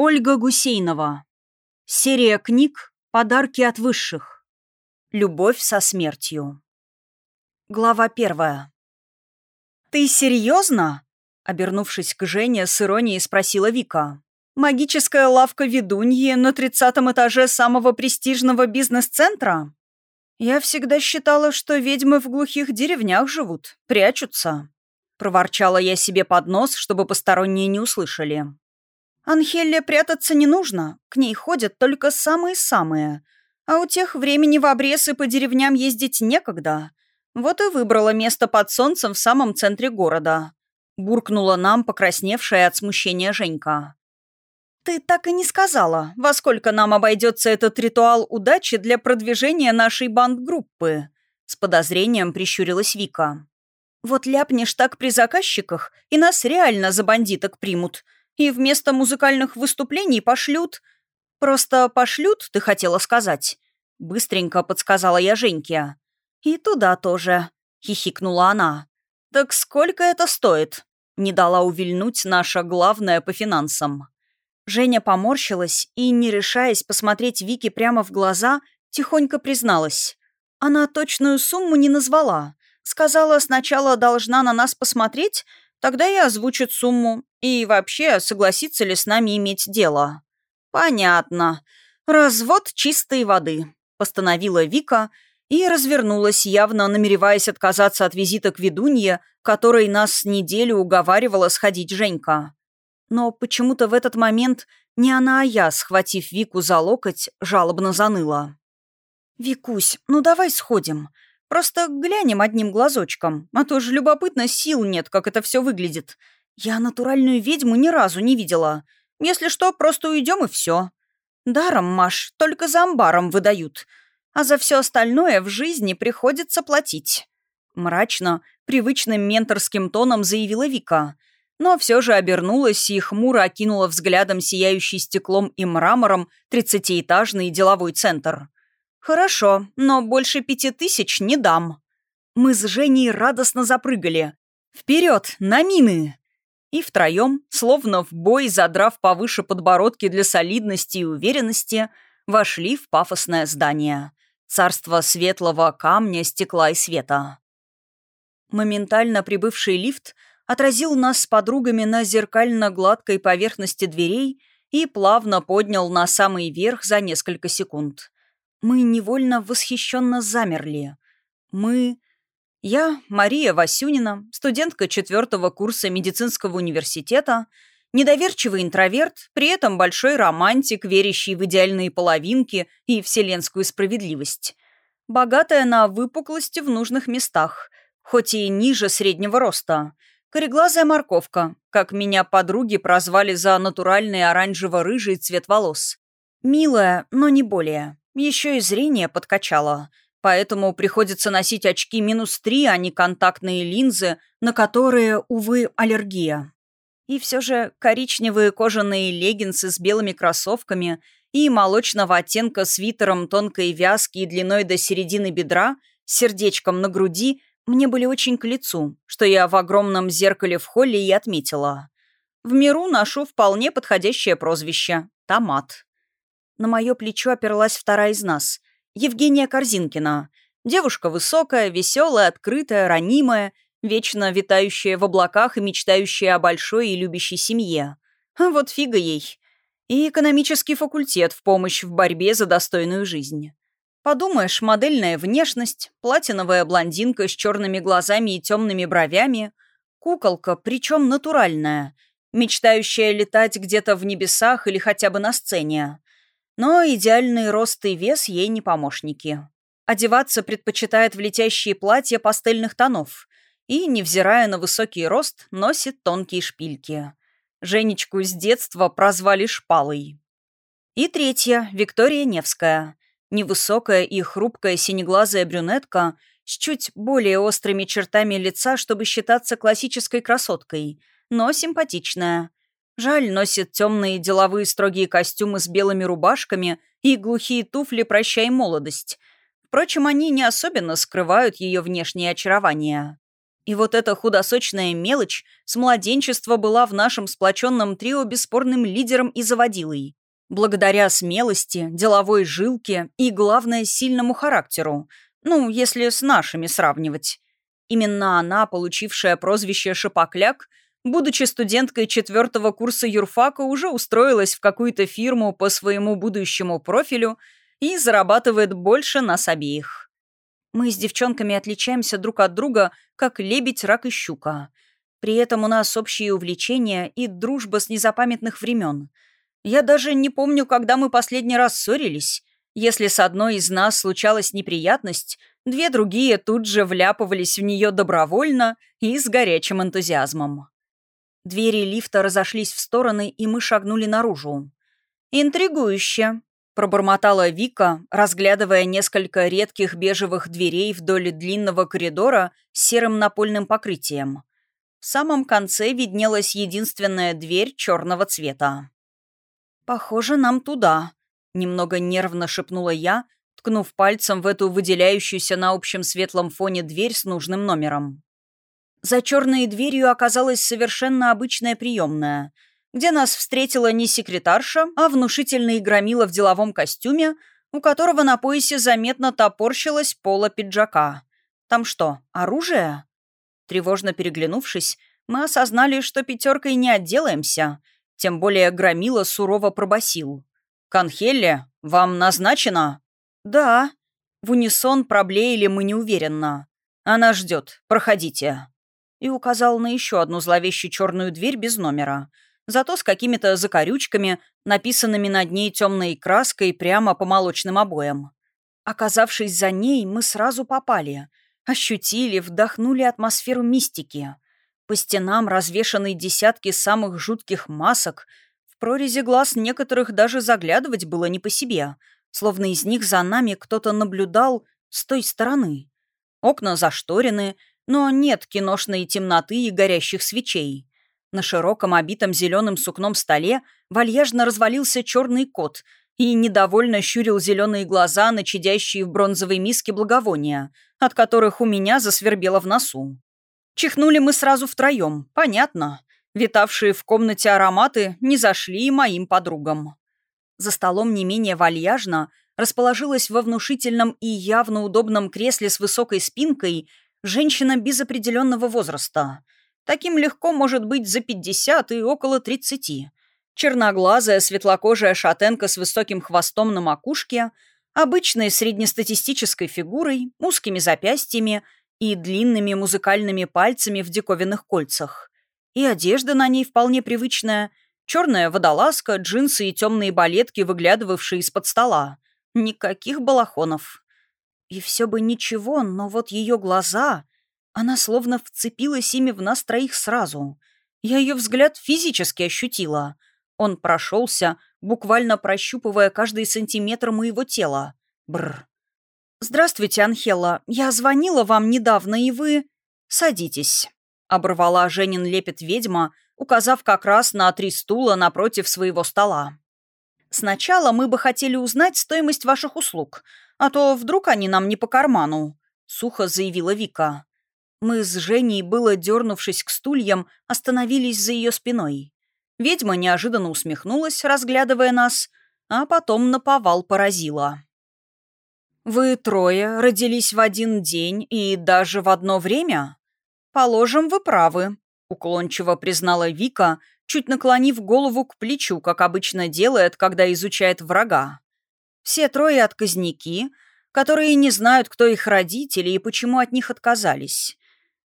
Ольга Гусейнова. Серия книг «Подарки от высших». Любовь со смертью. Глава первая. «Ты серьезно?» — обернувшись к Жене, с иронией спросила Вика. «Магическая лавка ведуньи на тридцатом этаже самого престижного бизнес-центра?» «Я всегда считала, что ведьмы в глухих деревнях живут, прячутся». Проворчала я себе под нос, чтобы посторонние не услышали. Анхелле прятаться не нужно, к ней ходят только самые-самые. А у тех времени в обрез и по деревням ездить некогда. Вот и выбрала место под солнцем в самом центре города. Буркнула нам покрасневшая от смущения Женька. «Ты так и не сказала, во сколько нам обойдется этот ритуал удачи для продвижения нашей банд-группы?» С подозрением прищурилась Вика. «Вот ляпнешь так при заказчиках, и нас реально за бандиток примут и вместо музыкальных выступлений пошлют... Просто пошлют, ты хотела сказать?» Быстренько подсказала я Женьке. «И туда тоже», — хихикнула она. «Так сколько это стоит?» Не дала увильнуть наша главная по финансам. Женя поморщилась и, не решаясь посмотреть Вике прямо в глаза, тихонько призналась. Она точную сумму не назвала. Сказала, сначала должна на нас посмотреть, Тогда и озвучит сумму. И вообще, согласится ли с нами иметь дело. Понятно. Развод чистой воды, постановила Вика и развернулась, явно намереваясь отказаться от визита к ведунье, которой нас неделю уговаривала сходить Женька. Но почему-то в этот момент не она, а я, схватив Вику за локоть, жалобно заныла. «Викусь, ну давай сходим. Просто глянем одним глазочком, а то же любопытно сил нет, как это все выглядит. Я натуральную ведьму ни разу не видела. Если что, просто уйдем и все. Даром, Маш, только за амбаром выдают. А за все остальное в жизни приходится платить. Мрачно, привычным менторским тоном заявила Вика. Но все же обернулась и хмуро окинула взглядом сияющий стеклом и мрамором тридцатиэтажный деловой центр. «Хорошо, но больше пяти тысяч не дам». Мы с Женей радостно запрыгали. «Вперед, на мины!» И втроем, словно в бой, задрав повыше подбородки для солидности и уверенности, вошли в пафосное здание. Царство светлого камня, стекла и света. Моментально прибывший лифт отразил нас с подругами на зеркально-гладкой поверхности дверей и плавно поднял на самый верх за несколько секунд. Мы невольно восхищенно замерли. Мы... Я, Мария Васюнина, студентка четвертого курса медицинского университета, недоверчивый интроверт, при этом большой романтик, верящий в идеальные половинки и вселенскую справедливость. Богатая на выпуклости в нужных местах, хоть и ниже среднего роста. Кореглазая морковка, как меня подруги прозвали за натуральный оранжево-рыжий цвет волос. Милая, но не более. Еще и зрение подкачало, поэтому приходится носить очки минус три, а не контактные линзы, на которые, увы, аллергия. И все же коричневые кожаные леггинсы с белыми кроссовками и молочного оттенка свитером тонкой вязки и длиной до середины бедра с сердечком на груди мне были очень к лицу, что я в огромном зеркале в холле и отметила. В миру ношу вполне подходящее прозвище – томат. На мое плечо оперлась вторая из нас. Евгения Корзинкина. Девушка высокая, веселая, открытая, ранимая, вечно витающая в облаках и мечтающая о большой и любящей семье. А вот фига ей. И экономический факультет в помощь в борьбе за достойную жизнь. Подумаешь, модельная внешность, платиновая блондинка с черными глазами и темными бровями, куколка, причем натуральная, мечтающая летать где-то в небесах или хотя бы на сцене. Но идеальный рост и вес ей не помощники. Одеваться предпочитает в летящие платья пастельных тонов и, невзирая на высокий рост, носит тонкие шпильки. Женечку с детства прозвали Шпалой. И третья, Виктория Невская. Невысокая и хрупкая синеглазая брюнетка с чуть более острыми чертами лица, чтобы считаться классической красоткой, но симпатичная. Жаль, носит темные деловые строгие костюмы с белыми рубашками и глухие туфли «Прощай, молодость». Впрочем, они не особенно скрывают ее внешнее очарование. И вот эта худосочная мелочь с младенчества была в нашем сплоченном трио бесспорным лидером и заводилой. Благодаря смелости, деловой жилке и, главное, сильному характеру. Ну, если с нашими сравнивать. Именно она, получившая прозвище «Шапокляк», будучи студенткой четвертого курса юрфака, уже устроилась в какую-то фирму по своему будущему профилю и зарабатывает больше нас обеих. Мы с девчонками отличаемся друг от друга, как лебедь, рак и щука. При этом у нас общие увлечения и дружба с незапамятных времен. Я даже не помню, когда мы последний раз ссорились. Если с одной из нас случалась неприятность, две другие тут же вляпывались в нее добровольно и с горячим энтузиазмом. Двери лифта разошлись в стороны, и мы шагнули наружу. «Интригующе», — пробормотала Вика, разглядывая несколько редких бежевых дверей вдоль длинного коридора с серым напольным покрытием. В самом конце виднелась единственная дверь черного цвета. «Похоже, нам туда», — немного нервно шепнула я, ткнув пальцем в эту выделяющуюся на общем светлом фоне дверь с нужным номером. За черной дверью оказалась совершенно обычная приемная, где нас встретила не секретарша, а внушительный громила в деловом костюме, у которого на поясе заметно топорщилась пола пиджака. Там что, оружие? Тревожно переглянувшись, мы осознали, что пятеркой не отделаемся, тем более громила сурово пробасил. «Канхелле, вам назначено?» «Да». В унисон проблеяли мы неуверенно. «Она ждет. Проходите» и указал на еще одну зловещую черную дверь без номера, зато с какими-то закорючками, написанными над ней темной краской прямо по молочным обоям. Оказавшись за ней, мы сразу попали. Ощутили, вдохнули атмосферу мистики. По стенам развешаны десятки самых жутких масок. В прорези глаз некоторых даже заглядывать было не по себе, словно из них за нами кто-то наблюдал с той стороны. Окна зашторены, но нет киношной темноты и горящих свечей. На широком обитом зеленым сукном столе вальяжно развалился черный кот и недовольно щурил зеленые глаза на в бронзовой миске благовония, от которых у меня засвербело в носу. Чихнули мы сразу втроем, понятно. Витавшие в комнате ароматы не зашли и моим подругам. За столом не менее вальяжно расположилась во внушительном и явно удобном кресле с высокой спинкой женщина без определенного возраста. Таким легко может быть за 50 и около 30. Черноглазая, светлокожая шатенка с высоким хвостом на макушке, обычной среднестатистической фигурой, узкими запястьями и длинными музыкальными пальцами в диковинных кольцах. И одежда на ней вполне привычная. Черная водолазка, джинсы и темные балетки, выглядывавшие из-под стола. Никаких балахонов. И все бы ничего, но вот ее глаза... Она словно вцепилась ими в нас троих сразу. Я ее взгляд физически ощутила. Он прошелся, буквально прощупывая каждый сантиметр моего тела. Бр. «Здравствуйте, Анхела. Я звонила вам недавно, и вы...» «Садитесь», — оборвала Женин лепет ведьма, указав как раз на три стула напротив своего стола. «Сначала мы бы хотели узнать стоимость ваших услуг, а то вдруг они нам не по карману», — сухо заявила Вика. Мы с Женей, было дернувшись к стульям, остановились за ее спиной. Ведьма неожиданно усмехнулась, разглядывая нас, а потом наповал поразила. «Вы трое родились в один день и даже в одно время? Положим, вы правы», — уклончиво признала Вика, чуть наклонив голову к плечу, как обычно делает, когда изучает врага. Все трое отказники, которые не знают, кто их родители и почему от них отказались.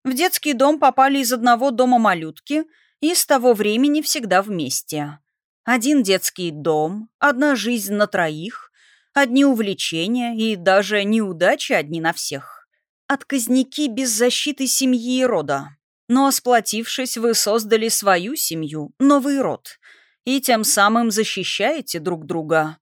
В детский дом попали из одного дома малютки и с того времени всегда вместе. Один детский дом, одна жизнь на троих, одни увлечения и даже неудачи одни на всех. Отказники без защиты семьи и рода. Но сплотившись, вы создали свою семью, новый род, и тем самым защищаете друг друга.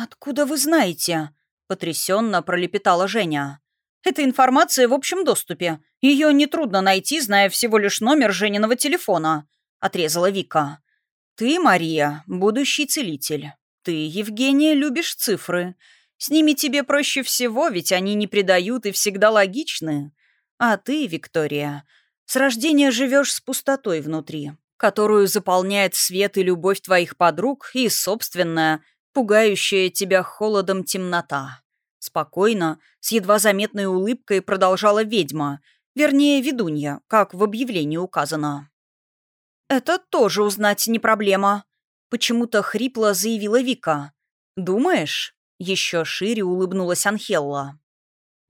«Откуда вы знаете?» — потрясенно пролепетала Женя. «Эта информация в общем доступе. Ее нетрудно найти, зная всего лишь номер Жениного телефона», — отрезала Вика. «Ты, Мария, будущий целитель. Ты, Евгения, любишь цифры. С ними тебе проще всего, ведь они не предают и всегда логичны. А ты, Виктория, С рождения живешь с пустотой внутри, которую заполняет свет и любовь твоих подруг и собственная, пугающая тебя холодом темнота. Спокойно, с едва заметной улыбкой продолжала ведьма, вернее, ведунья, как в объявлении указано. «Это тоже узнать не проблема», — почему-то хрипло заявила Вика. «Думаешь?» — еще шире улыбнулась Анхелла.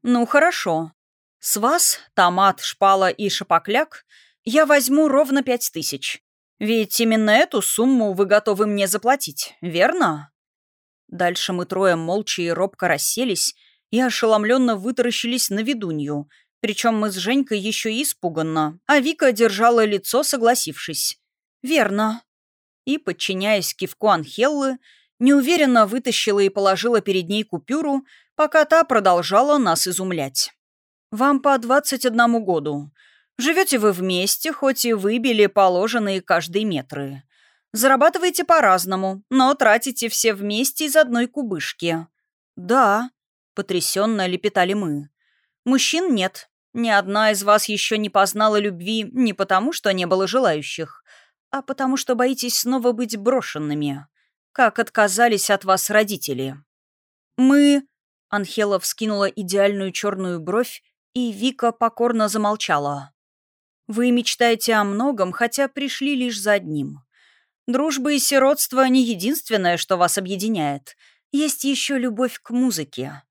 «Ну, хорошо. С вас, томат, шпала и шапокляк, я возьму ровно пять тысяч. Ведь именно эту сумму вы готовы мне заплатить, верно?» Дальше мы трое молча и робко расселись и ошеломленно вытаращились на ведунью, причем мы с Женькой еще испуганно, а Вика держала лицо, согласившись. «Верно». И, подчиняясь кивку Анхеллы, неуверенно вытащила и положила перед ней купюру, пока та продолжала нас изумлять. «Вам по 21 году. Живете вы вместе, хоть и выбили положенные каждые метры. Зарабатываете по-разному, но тратите все вместе из одной кубышки». «Да», — потрясенно лепетали мы. «Мужчин нет. Ни одна из вас еще не познала любви не потому, что не было желающих, а потому что боитесь снова быть брошенными. Как отказались от вас родители». «Мы...» — Анхела вскинула идеальную черную бровь, и Вика покорно замолчала. «Вы мечтаете о многом, хотя пришли лишь за одним. Дружба и сиротство не единственное, что вас объединяет. Есть еще любовь к музыке.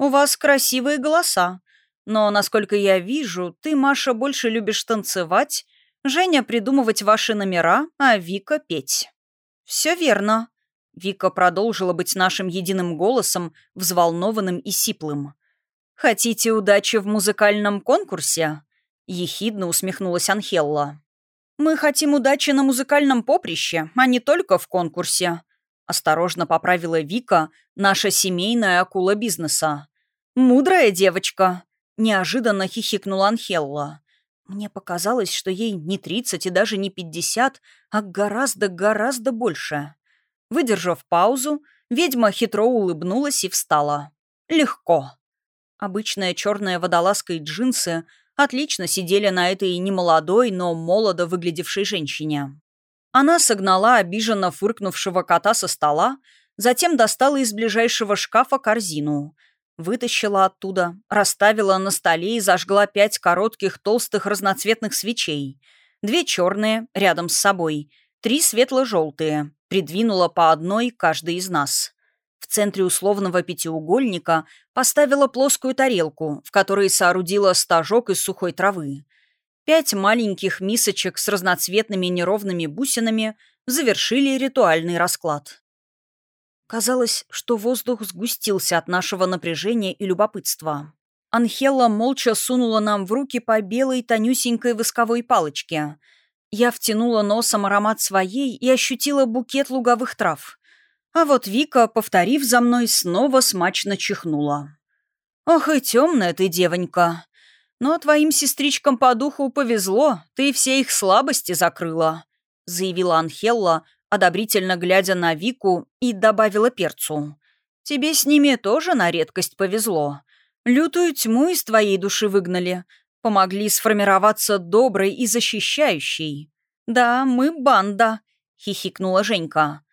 У вас красивые голоса. Но, насколько я вижу, ты, Маша, больше любишь танцевать, Женя придумывать ваши номера, а Вика петь. Все верно. Вика продолжила быть нашим единым голосом, взволнованным и сиплым. «Хотите удачи в музыкальном конкурсе?» Ехидно усмехнулась Анхелла. «Мы хотим удачи на музыкальном поприще, а не только в конкурсе», — осторожно поправила Вика, наша семейная акула бизнеса. «Мудрая девочка», — неожиданно хихикнула Анхелла. Мне показалось, что ей не тридцать и даже не пятьдесят, а гораздо-гораздо больше. Выдержав паузу, ведьма хитро улыбнулась и встала. «Легко». Обычная черная водолазка и джинсы — отлично сидели на этой немолодой, но молодо выглядевшей женщине. Она согнала обиженно фыркнувшего кота со стола, затем достала из ближайшего шкафа корзину. Вытащила оттуда, расставила на столе и зажгла пять коротких толстых разноцветных свечей. Две черные, рядом с собой, три светло-желтые, придвинула по одной каждый из нас. В центре условного пятиугольника поставила плоскую тарелку, в которой соорудила стажок из сухой травы. Пять маленьких мисочек с разноцветными неровными бусинами завершили ритуальный расклад. Казалось, что воздух сгустился от нашего напряжения и любопытства. Анхела молча сунула нам в руки по белой тонюсенькой восковой палочке. Я втянула носом аромат своей и ощутила букет луговых трав. А вот Вика, повторив за мной, снова смачно чихнула. «Ох и темная ты, девонька. Но твоим сестричкам по духу повезло, ты все их слабости закрыла», — заявила Анхелла, одобрительно глядя на Вику, и добавила перцу. «Тебе с ними тоже на редкость повезло. Лютую тьму из твоей души выгнали, помогли сформироваться доброй и защищающей». «Да, мы банда», — хихикнула Женька.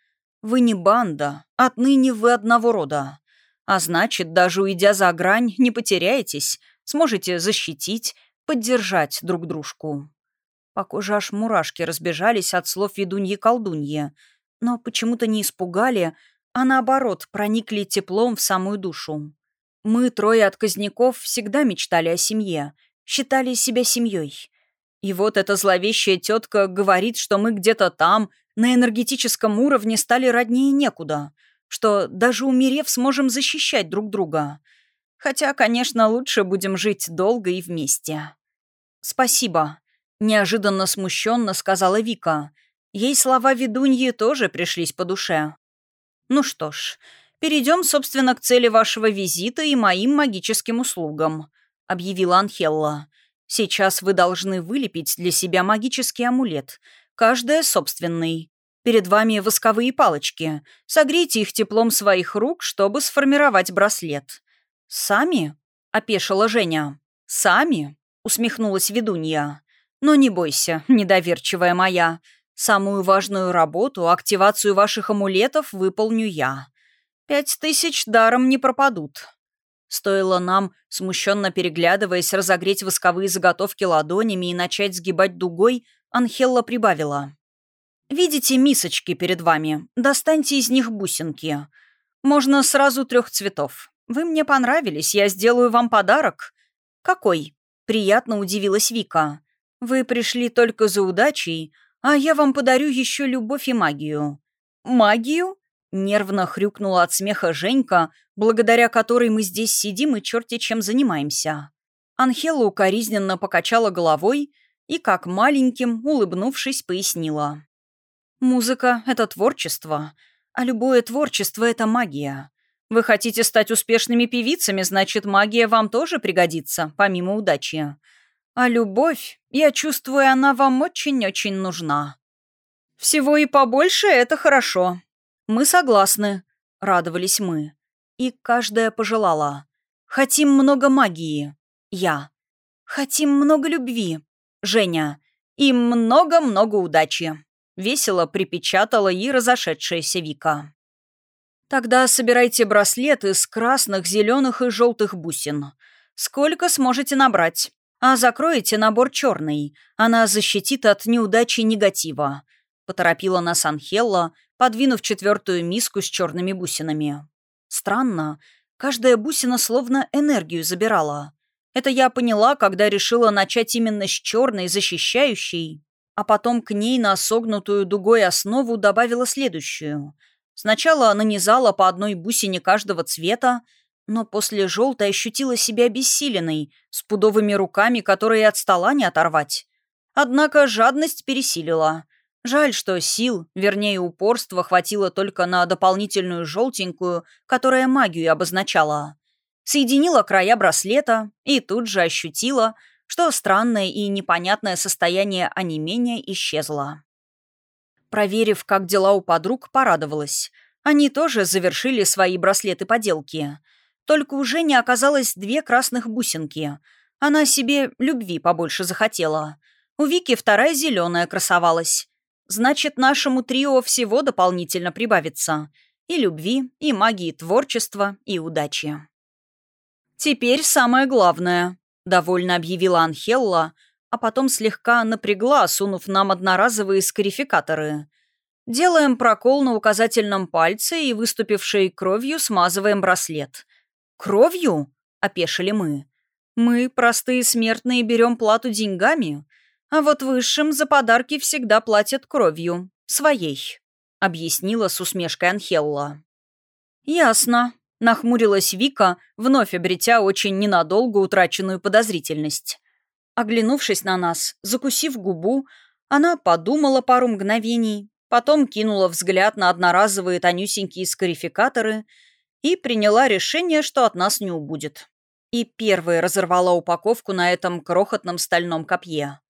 Вы не банда, отныне вы одного рода. А значит, даже уйдя за грань, не потеряетесь, сможете защитить, поддержать друг дружку. По коже аж мурашки разбежались от слов ведуньи-колдуньи, но почему-то не испугали, а наоборот проникли теплом в самую душу. Мы, трое отказников, всегда мечтали о семье, считали себя семьей. И вот эта зловещая тетка говорит, что мы где-то там, на энергетическом уровне стали роднее некуда, что даже умерев сможем защищать друг друга. Хотя, конечно, лучше будем жить долго и вместе. «Спасибо», — неожиданно смущенно сказала Вика. Ей слова ведуньи тоже пришлись по душе. «Ну что ж, перейдем, собственно, к цели вашего визита и моим магическим услугам», — объявила Анхелла. «Сейчас вы должны вылепить для себя магический амулет — каждая собственный. Перед вами восковые палочки. Согрейте их теплом своих рук, чтобы сформировать браслет. «Сами?» — опешила Женя. «Сами?» — усмехнулась ведунья. Но не бойся, недоверчивая моя. Самую важную работу, активацию ваших амулетов, выполню я. Пять тысяч даром не пропадут. Стоило нам, смущенно переглядываясь, разогреть восковые заготовки ладонями и начать сгибать дугой, Анхелла прибавила. «Видите мисочки перед вами? Достаньте из них бусинки. Можно сразу трех цветов. Вы мне понравились, я сделаю вам подарок». «Какой?» — приятно удивилась Вика. «Вы пришли только за удачей, а я вам подарю еще любовь и магию». «Магию?» Нервно хрюкнула от смеха Женька, благодаря которой мы здесь сидим и черти чем занимаемся. Анхела укоризненно покачала головой и, как маленьким, улыбнувшись, пояснила. «Музыка — это творчество, а любое творчество — это магия. Вы хотите стать успешными певицами, значит, магия вам тоже пригодится, помимо удачи. А любовь, я чувствую, она вам очень-очень нужна. Всего и побольше — это хорошо», «Мы согласны», — радовались мы. И каждая пожелала. «Хотим много магии». Я. «Хотим много любви». Женя. «И много-много удачи». Весело припечатала и разошедшаяся Вика. «Тогда собирайте браслет из красных, зеленых и желтых бусин. Сколько сможете набрать. А закроете набор черный. Она защитит от неудачи негатива», — поторопила нас Анхелла, подвинув четвертую миску с черными бусинами. Странно, каждая бусина словно энергию забирала. Это я поняла, когда решила начать именно с черной, защищающей, а потом к ней на согнутую дугой основу добавила следующую. Сначала нанизала по одной бусине каждого цвета, но после желтой ощутила себя обессиленной, с пудовыми руками, которые от стола не оторвать. Однако жадность пересилила. Жаль, что сил, вернее упорства, хватило только на дополнительную желтенькую, которая магию обозначала. Соединила края браслета и тут же ощутила, что странное и непонятное состояние онемения исчезло. Проверив, как дела у подруг, порадовалась. Они тоже завершили свои браслеты-поделки. Только уже не оказалось две красных бусинки. Она себе любви побольше захотела. У Вики вторая зеленая красовалась. Значит, нашему трио всего дополнительно прибавится. И любви, и магии творчества, и удачи. «Теперь самое главное», — довольно объявила Анхелла, а потом слегка напрягла, сунув нам одноразовые скарификаторы. Делаем прокол на указательном пальце и выступившей кровью смазываем браслет. «Кровью?» — опешили мы. «Мы, простые смертные, берем плату деньгами?» А вот высшим за подарки всегда платят кровью. Своей», — объяснила с усмешкой Анхелла. «Ясно», — нахмурилась Вика, вновь обретя очень ненадолго утраченную подозрительность. Оглянувшись на нас, закусив губу, она подумала пару мгновений, потом кинула взгляд на одноразовые тонюсенькие скарификаторы и приняла решение, что от нас не убудет. И первой разорвала упаковку на этом крохотном стальном копье.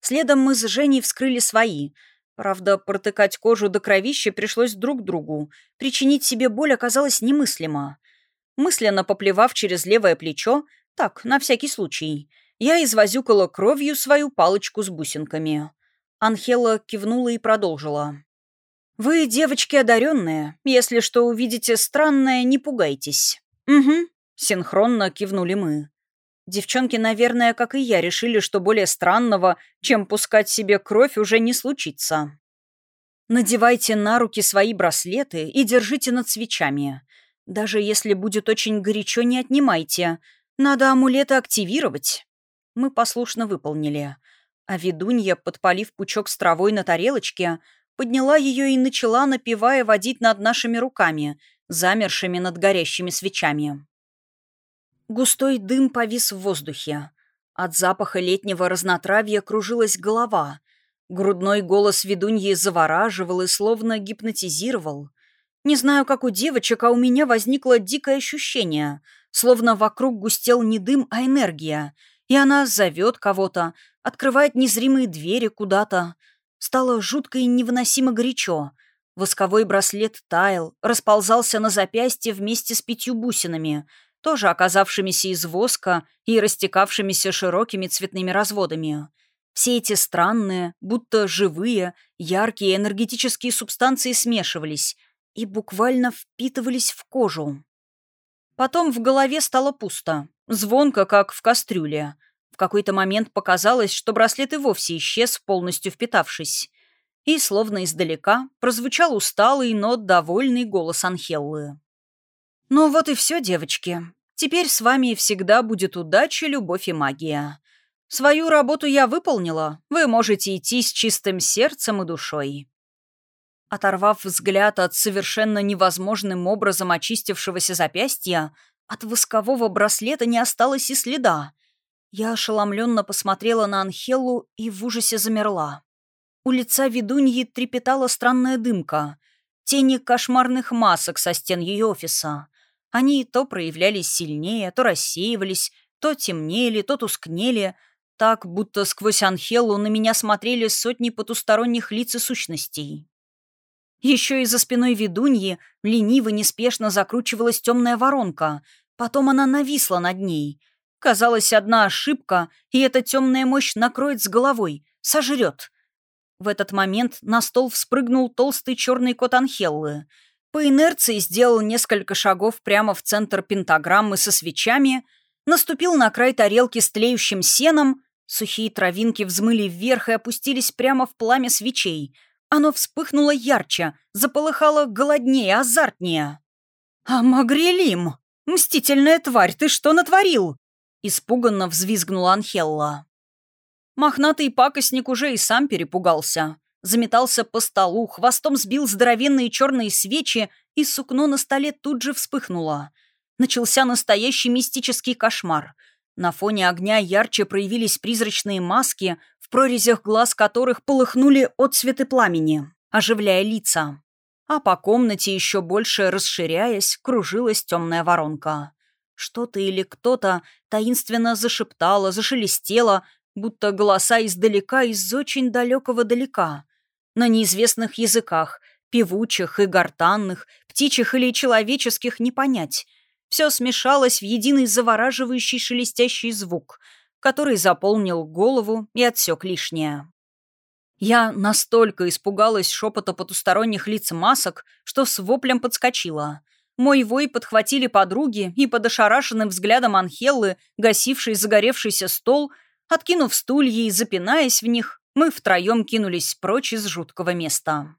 Следом мы с Женей вскрыли свои. Правда, протыкать кожу до кровища пришлось друг другу. Причинить себе боль оказалось немыслимо. Мысленно поплевав через левое плечо, так, на всякий случай, я извозюкала кровью свою палочку с бусинками. Анхела кивнула и продолжила. «Вы, девочки одаренные, если что увидите странное, не пугайтесь». «Угу», — синхронно кивнули мы. Девчонки, наверное, как и я, решили, что более странного, чем пускать себе кровь, уже не случится. Надевайте на руки свои браслеты и держите над свечами. Даже если будет очень горячо, не отнимайте. Надо амулеты активировать. Мы послушно выполнили. А ведунья, подпалив пучок с травой на тарелочке, подняла ее и начала, напевая, водить над нашими руками, замершими над горящими свечами. Густой дым повис в воздухе. От запаха летнего разнотравья кружилась голова. Грудной голос ведуньи завораживал и словно гипнотизировал. Не знаю, как у девочек, а у меня возникло дикое ощущение, словно вокруг густел не дым, а энергия, и она зовет кого-то, открывает незримые двери куда-то. Стало жутко и невыносимо горячо. Восковой браслет таял, расползался на запястье вместе с пятью бусинами — тоже оказавшимися из воска и растекавшимися широкими цветными разводами. Все эти странные, будто живые, яркие энергетические субстанции смешивались и буквально впитывались в кожу. Потом в голове стало пусто, звонко, как в кастрюле. В какой-то момент показалось, что браслет и вовсе исчез, полностью впитавшись. И, словно издалека, прозвучал усталый, но довольный голос Анхеллы. «Ну вот и все, девочки. Теперь с вами всегда будет удача, любовь и магия. Свою работу я выполнила. Вы можете идти с чистым сердцем и душой. Оторвав взгляд от совершенно невозможным образом очистившегося запястья, от воскового браслета не осталось и следа. Я ошеломленно посмотрела на Анхелу и в ужасе замерла. У лица ведуньи трепетала странная дымка, тени кошмарных масок со стен ее офиса. Они то проявлялись сильнее, то рассеивались, то темнели, то тускнели, так, будто сквозь Анхелу на меня смотрели сотни потусторонних лиц и сущностей. Еще и за спиной ведуньи лениво неспешно закручивалась темная воронка. Потом она нависла над ней. Казалось, одна ошибка, и эта темная мощь накроет с головой, сожрет. В этот момент на стол вспрыгнул толстый черный кот Анхеллы. По инерции сделал несколько шагов прямо в центр пентаграммы со свечами, наступил на край тарелки с тлеющим сеном, сухие травинки взмыли вверх и опустились прямо в пламя свечей — оно вспыхнуло ярче, заполыхало голоднее, азартнее. «А Магрелим! Мстительная тварь, ты что натворил?» Испуганно взвизгнула Анхелла. Мохнатый пакостник уже и сам перепугался. Заметался по столу, хвостом сбил здоровенные черные свечи, и сукно на столе тут же вспыхнуло. Начался настоящий мистический кошмар. На фоне огня ярче проявились призрачные маски, в прорезях глаз которых полыхнули отцветы пламени, оживляя лица. А по комнате, еще больше расширяясь, кружилась темная воронка. Что-то или кто-то таинственно зашептало, зашелестело, будто голоса издалека, из очень далекого далека. На неизвестных языках, певучих и гортанных, птичьих или человеческих не понять. Все смешалось в единый завораживающий шелестящий звук — который заполнил голову и отсек лишнее. Я настолько испугалась шепота потусторонних лиц масок, что с воплем подскочила. Мой вой подхватили подруги, и под ошарашенным взглядом Анхеллы, гасившей загоревшийся стол, откинув стулья и запинаясь в них, мы втроем кинулись прочь из жуткого места.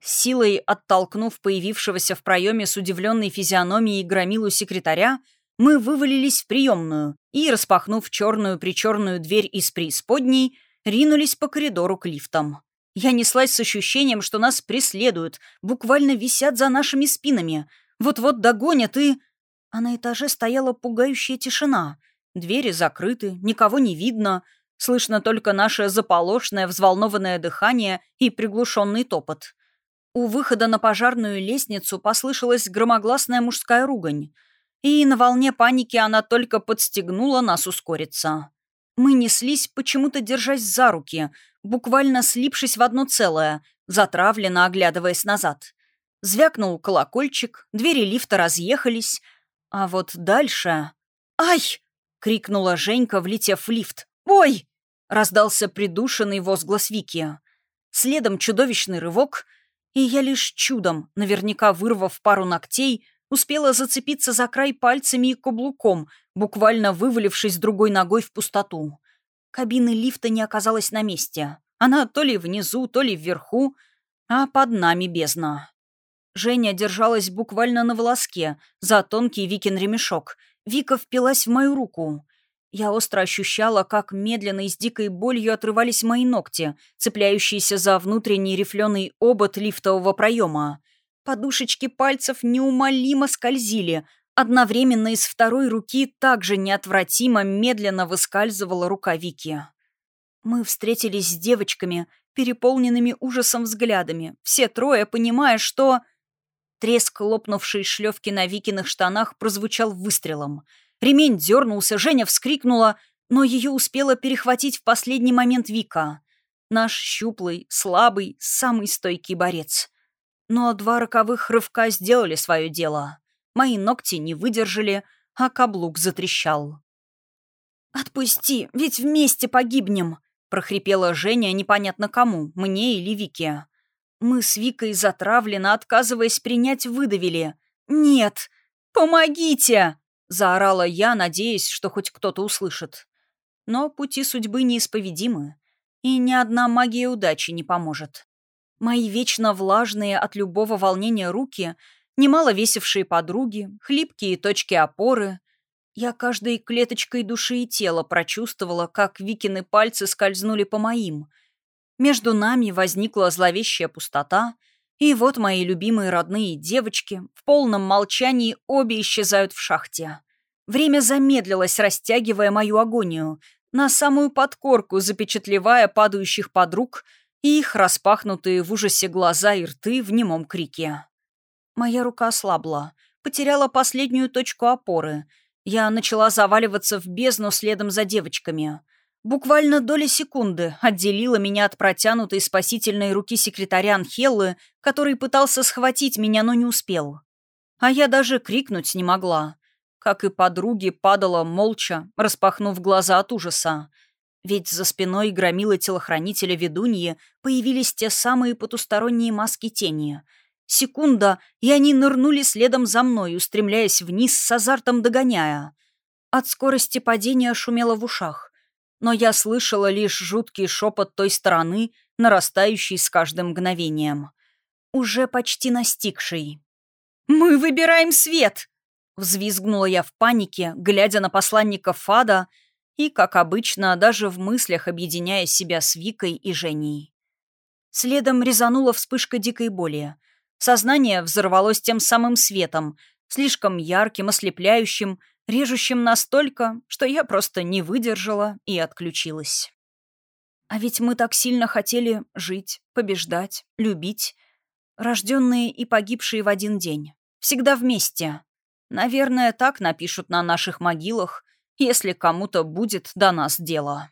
Силой оттолкнув появившегося в проеме с удивленной физиономией громилу секретаря, мы вывалились в приемную и, распахнув черную-причерную дверь из преисподней, ринулись по коридору к лифтам. Я неслась с ощущением, что нас преследуют, буквально висят за нашими спинами. Вот-вот догонят и... А на этаже стояла пугающая тишина. Двери закрыты, никого не видно. Слышно только наше заполошное, взволнованное дыхание и приглушенный топот. У выхода на пожарную лестницу послышалась громогласная мужская ругань и на волне паники она только подстегнула нас ускориться. Мы неслись, почему-то держась за руки, буквально слипшись в одно целое, затравленно оглядываясь назад. Звякнул колокольчик, двери лифта разъехались, а вот дальше... «Ай!» — крикнула Женька, влетев в лифт. «Ой!» — раздался придушенный возглас Вики. Следом чудовищный рывок, и я лишь чудом, наверняка вырвав пару ногтей, Успела зацепиться за край пальцами и каблуком, буквально вывалившись другой ногой в пустоту. Кабины лифта не оказалась на месте. Она то ли внизу, то ли вверху, а под нами бездна. Женя держалась буквально на волоске, за тонкий Викин ремешок. Вика впилась в мою руку. Я остро ощущала, как медленно и с дикой болью отрывались мои ногти, цепляющиеся за внутренний рифленый обод лифтового проема. Подушечки пальцев неумолимо скользили. Одновременно из второй руки также неотвратимо медленно выскальзывала рука Вики. Мы встретились с девочками, переполненными ужасом взглядами, все трое понимая, что... Треск лопнувшей шлевки на Викиных штанах прозвучал выстрелом. Ремень дернулся, Женя вскрикнула, но ее успела перехватить в последний момент Вика. Наш щуплый, слабый, самый стойкий борец. Но два роковых рывка сделали свое дело. Мои ногти не выдержали, а каблук затрещал. «Отпусти, ведь вместе погибнем!» — прохрипела Женя непонятно кому, мне или Вике. Мы с Викой затравленно, отказываясь принять, выдавили. «Нет! Помогите!» — заорала я, надеясь, что хоть кто-то услышит. Но пути судьбы неисповедимы, и ни одна магия удачи не поможет. Мои вечно влажные от любого волнения руки, немало весившие подруги, хлипкие точки опоры. Я каждой клеточкой души и тела прочувствовала, как Викины пальцы скользнули по моим. Между нами возникла зловещая пустота, и вот мои любимые родные девочки в полном молчании обе исчезают в шахте. Время замедлилось, растягивая мою агонию, на самую подкорку запечатлевая падающих подруг и их распахнутые в ужасе глаза и рты в немом крике. Моя рука ослабла, потеряла последнюю точку опоры. Я начала заваливаться в бездну следом за девочками. Буквально доля секунды отделила меня от протянутой спасительной руки секретаря Анхеллы, который пытался схватить меня, но не успел. А я даже крикнуть не могла как и подруги, падала молча, распахнув глаза от ужаса. Ведь за спиной громила телохранителя ведуньи появились те самые потусторонние маски тени. Секунда, и они нырнули следом за мной, устремляясь вниз с азартом догоняя. От скорости падения шумело в ушах. Но я слышала лишь жуткий шепот той стороны, нарастающий с каждым мгновением. Уже почти настигший. «Мы выбираем свет!» Взвизгнула я в панике, глядя на посланника Фада и, как обычно, даже в мыслях объединяя себя с Викой и Женей. Следом резанула вспышка дикой боли. Сознание взорвалось тем самым светом, слишком ярким, ослепляющим, режущим настолько, что я просто не выдержала и отключилась. А ведь мы так сильно хотели жить, побеждать, любить. Рожденные и погибшие в один день. Всегда вместе. Наверное, так напишут на наших могилах, если кому-то будет до нас дело.